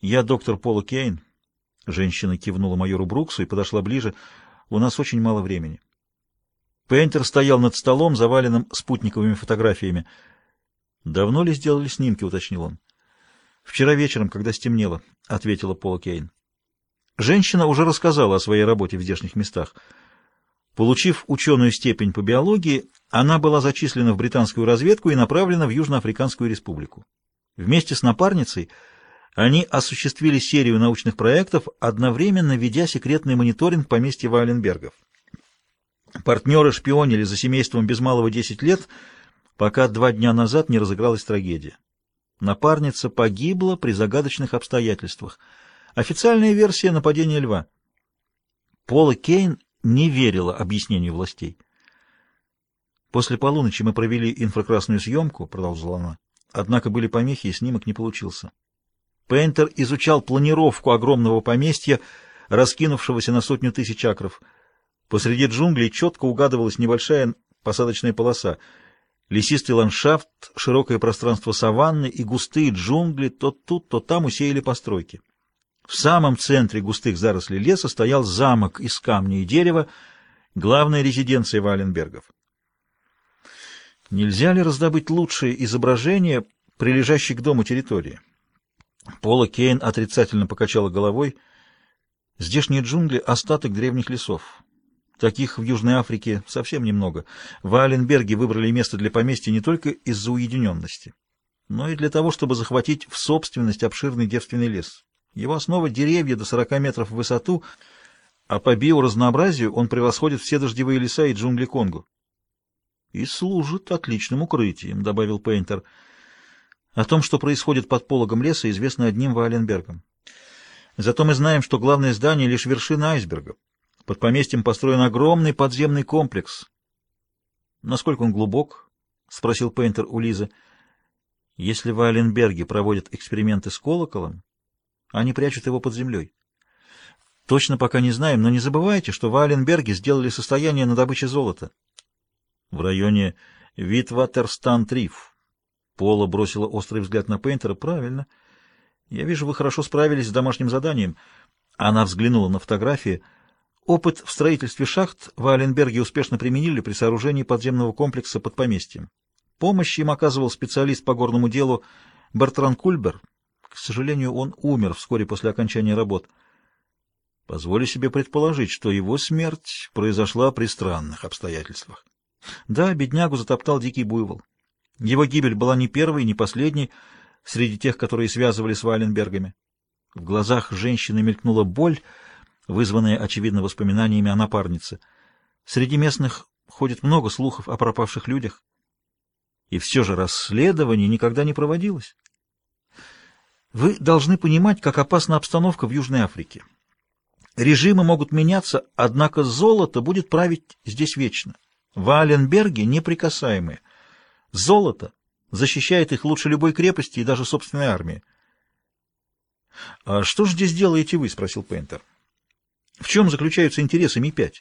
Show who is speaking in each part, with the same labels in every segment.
Speaker 1: «Я доктор Пола Кейн». Женщина кивнула майору Бруксу и подошла ближе. «У нас очень мало времени». Пейнтер стоял над столом, заваленным спутниковыми фотографиями. «Давно ли сделали снимки?» — уточнил он. «Вчера вечером, когда стемнело», — ответила Пола Кейн. Женщина уже рассказала о своей работе в здешних местах. Получив ученую степень по биологии, она была зачислена в британскую разведку и направлена в Южноафриканскую республику. Вместе с напарницей они осуществили серию научных проектов, одновременно ведя секретный мониторинг поместья Вайленбергов. Партнеры шпионили за семейством без малого 10 лет, пока два дня назад не разыгралась трагедия. Напарница погибла при загадочных обстоятельствах. Официальная версия нападения льва. Пола Кейн не верила объяснению властей. «После полуночи мы провели инфракрасную съемку», — продолжила она. Однако были помехи, и снимок не получился. Пейнтер изучал планировку огромного поместья, раскинувшегося на сотню тысяч акров. Посреди джунглей четко угадывалась небольшая посадочная полоса. Лесистый ландшафт, широкое пространство саванны и густые джунгли то тут, то там усеяли постройки. В самом центре густых зарослей леса стоял замок из камня и дерева, главная резиденция Валенбергов. Нельзя ли раздобыть лучшие изображения, прилежащей к дому территории? Пола Кейн отрицательно покачала головой. Здешние джунгли — остаток древних лесов. Таких в Южной Африке совсем немного. В Аленберге выбрали место для поместья не только из-за уединенности, но и для того, чтобы захватить в собственность обширный девственный лес. Его основа — деревья до 40 метров в высоту, а по биоразнообразию он превосходит все дождевые леса и джунгли Конго. «И служит отличным укрытием», — добавил Пейнтер. «О том, что происходит под пологом леса, известно одним Валенбергом. Зато мы знаем, что главное здание — лишь вершина айсберга. Под поместьем построен огромный подземный комплекс». «Насколько он глубок?» — спросил Пейнтер у Лизы. «Если в Айленберге проводят эксперименты с колоколом, они прячут его под землей. Точно пока не знаем, но не забывайте, что в Аленберге сделали состояние на добыче золота. В районе Витватерстан-Триф. Пола бросила острый взгляд на Пейнтера. Правильно. Я вижу, вы хорошо справились с домашним заданием. Она взглянула на фотографии. Опыт в строительстве шахт в Аленберге успешно применили при сооружении подземного комплекса под поместьем. Помощь им оказывал специалист по горному делу Бертран Кульбер, к сожалению, он умер вскоре после окончания работ. Позволю себе предположить, что его смерть произошла при странных обстоятельствах. Да, беднягу затоптал дикий буйвол. Его гибель была не первой, не последней среди тех, которые связывали с Вайленбергами. В глазах женщины мелькнула боль, вызванная, очевидно, воспоминаниями о напарнице. Среди местных ходит много слухов о пропавших людях. И все же расследование никогда не проводилось. Вы должны понимать, как опасна обстановка в Южной Африке. Режимы могут меняться, однако золото будет править здесь вечно. В Аленберге неприкасаемые. Золото защищает их лучше любой крепости и даже собственной армии. — А что же здесь делаете вы? — спросил Пейнтер. — В чем заключаются интересы Ми-5?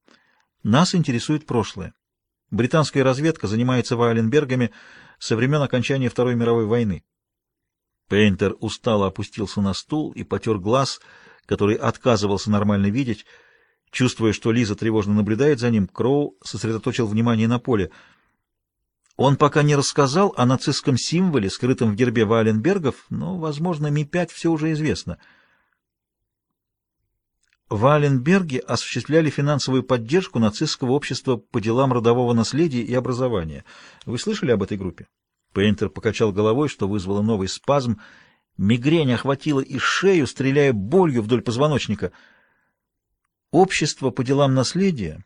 Speaker 1: — Нас интересует прошлое. Британская разведка занимается Вайленбергами со времен окончания Второй мировой войны. Пейнтер устало опустился на стул и потер глаз, который отказывался нормально видеть. Чувствуя, что Лиза тревожно наблюдает за ним, Кроу сосредоточил внимание на поле. Он пока не рассказал о нацистском символе, скрытом в гербе Валенбергов, но, возможно, Ми-5 все уже известно. Валенберги осуществляли финансовую поддержку нацистского общества по делам родового наследия и образования. Вы слышали об этой группе? Пейнтер покачал головой, что вызвало новый спазм. Мигрень охватила и шею, стреляя болью вдоль позвоночника. Общество по делам наследия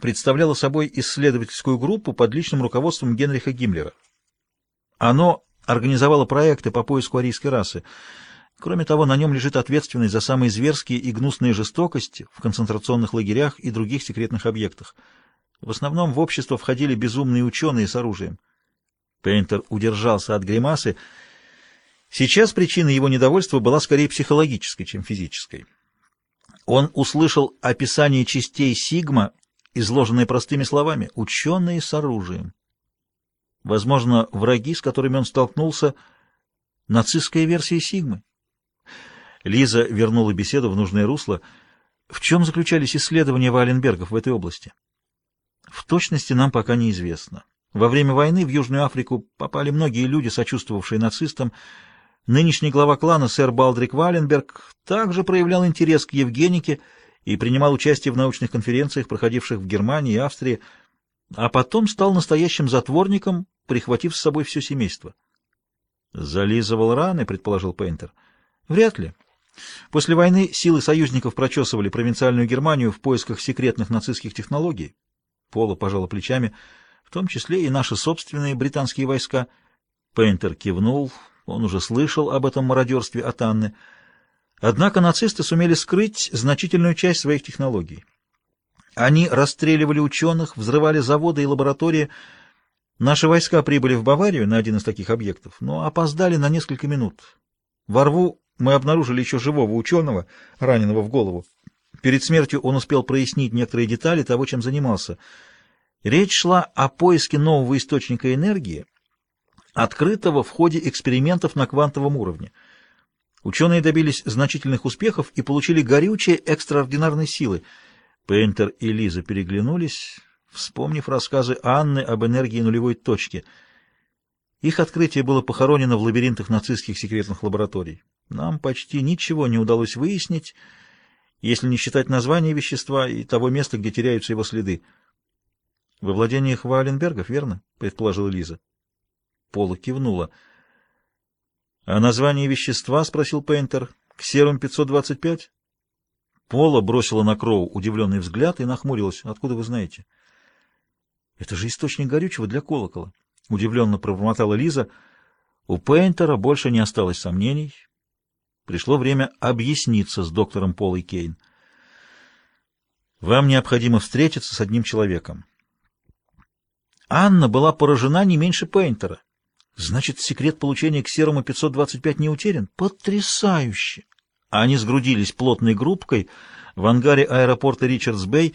Speaker 1: представляло собой исследовательскую группу под личным руководством Генриха Гиммлера. Оно организовало проекты по поиску арийской расы. Кроме того, на нем лежит ответственность за самые зверские и гнусные жестокости в концентрационных лагерях и других секретных объектах. В основном в общество входили безумные ученые с оружием. Пейнтер удержался от гримасы. Сейчас причина его недовольства была скорее психологической, чем физической. Он услышал описание частей Сигма, изложенное простыми словами «ученые с оружием». Возможно, враги, с которыми он столкнулся, нацистская версия Сигмы. Лиза вернула беседу в нужное русло. В чем заключались исследования Валенбергов в этой области? В точности нам пока неизвестно. Во время войны в Южную Африку попали многие люди, сочувствовавшие нацистам. Нынешний глава клана, сэр Балдрик Валенберг, также проявлял интерес к Евгенике и принимал участие в научных конференциях, проходивших в Германии и Австрии, а потом стал настоящим затворником, прихватив с собой все семейство. «Зализывал раны», — предположил Пейнтер. «Вряд ли. После войны силы союзников прочесывали провинциальную Германию в поисках секретных нацистских технологий. Пола пожала плечами, в том числе и наши собственные британские войска. Пейнтер кивнул, он уже слышал об этом мародерстве от Анны. Однако нацисты сумели скрыть значительную часть своих технологий. Они расстреливали ученых, взрывали заводы и лаборатории. Наши войска прибыли в Баварию на один из таких объектов, но опоздали на несколько минут. Во рву мы обнаружили еще живого ученого, раненого в голову. Перед смертью он успел прояснить некоторые детали того, чем занимался. Речь шла о поиске нового источника энергии, открытого в ходе экспериментов на квантовом уровне. Ученые добились значительных успехов и получили горючие экстраординарной силы. Пейнтер и Лиза переглянулись, вспомнив рассказы Анны об энергии нулевой точки. Их открытие было похоронено в лабиринтах нацистских секретных лабораторий. Нам почти ничего не удалось выяснить, если не считать название вещества и того места, где теряются его следы. — Во владениях Валенбергов, верно? — предположила Лиза. Пола кивнула. — А название вещества? — спросил Пейнтер. — Ксерум-525? Пола бросила на Кроу удивленный взгляд и нахмурилась. — Откуда вы знаете? — Это же источник горючего для колокола. — удивленно пробормотала Лиза. У Пейнтера больше не осталось сомнений. Пришло время объясниться с доктором Полой Кейн. Вам необходимо встретиться с одним человеком. Анна была поражена не меньше Пейнтера. Значит, секрет получения к серому 525 не утерян? Потрясающе! Они сгрудились плотной группкой в ангаре аэропорта Ричардс-Бэй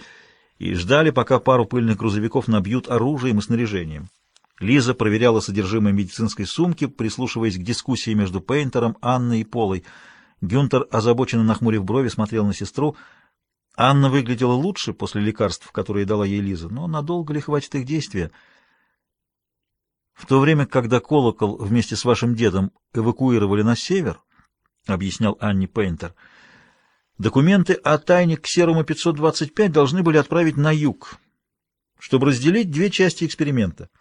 Speaker 1: и ждали, пока пару пыльных грузовиков набьют оружием и снаряжением. Лиза проверяла содержимое медицинской сумки, прислушиваясь к дискуссии между Пейнтером, Анной и Полой. Гюнтер, озабоченно нахмурив брови, смотрел на сестру. Анна выглядела лучше после лекарств, которые дала ей Лиза, но надолго ли хватит их действия? В то время, когда колокол вместе с вашим дедом эвакуировали на север, — объяснял Анни Пейнтер, — документы о тайне к серому 525 должны были отправить на юг, чтобы разделить две части эксперимента —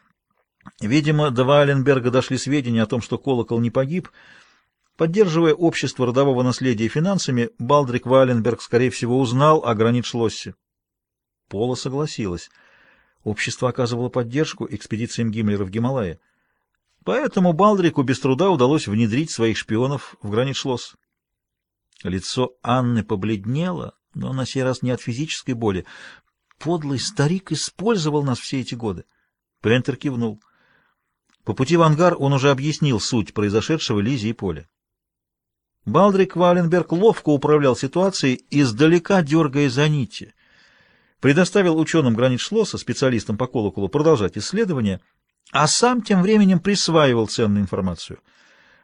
Speaker 1: Видимо, до Валенберга дошли сведения о том, что колокол не погиб. Поддерживая общество родового наследия финансами, Балдрик Валенберг, скорее всего, узнал о гранит-шлоссе. Пола согласилась. Общество оказывало поддержку экспедициям Гиммлера в Гималайи. Поэтому Балдрику без труда удалось внедрить своих шпионов в гранит-шлосс. Лицо Анны побледнело, но на сей раз не от физической боли. Подлый старик использовал нас все эти годы. Пентер кивнул. По пути в ангар он уже объяснил суть произошедшего Лизе и Поле. Балдрик Валенберг ловко управлял ситуацией, издалека дергая за нити. Предоставил ученым гранит Шлосса, специалистам по колоколу, продолжать исследования, а сам тем временем присваивал ценную информацию.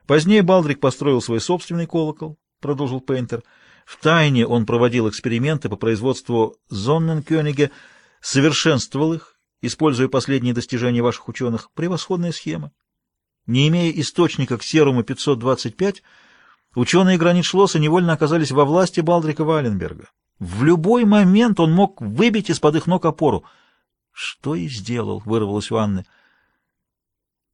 Speaker 1: Позднее Балдрик построил свой собственный колокол, продолжил Пейнтер. В тайне он проводил эксперименты по производству Зонненкёниге, совершенствовал их используя последние достижения ваших ученых. Превосходная схема. Не имея источника к серуму 525, ученые Гранитшлосса невольно оказались во власти Балдрика Валенберга. В любой момент он мог выбить из-под их ног опору. — Что и сделал, — вырвалось у Анны. —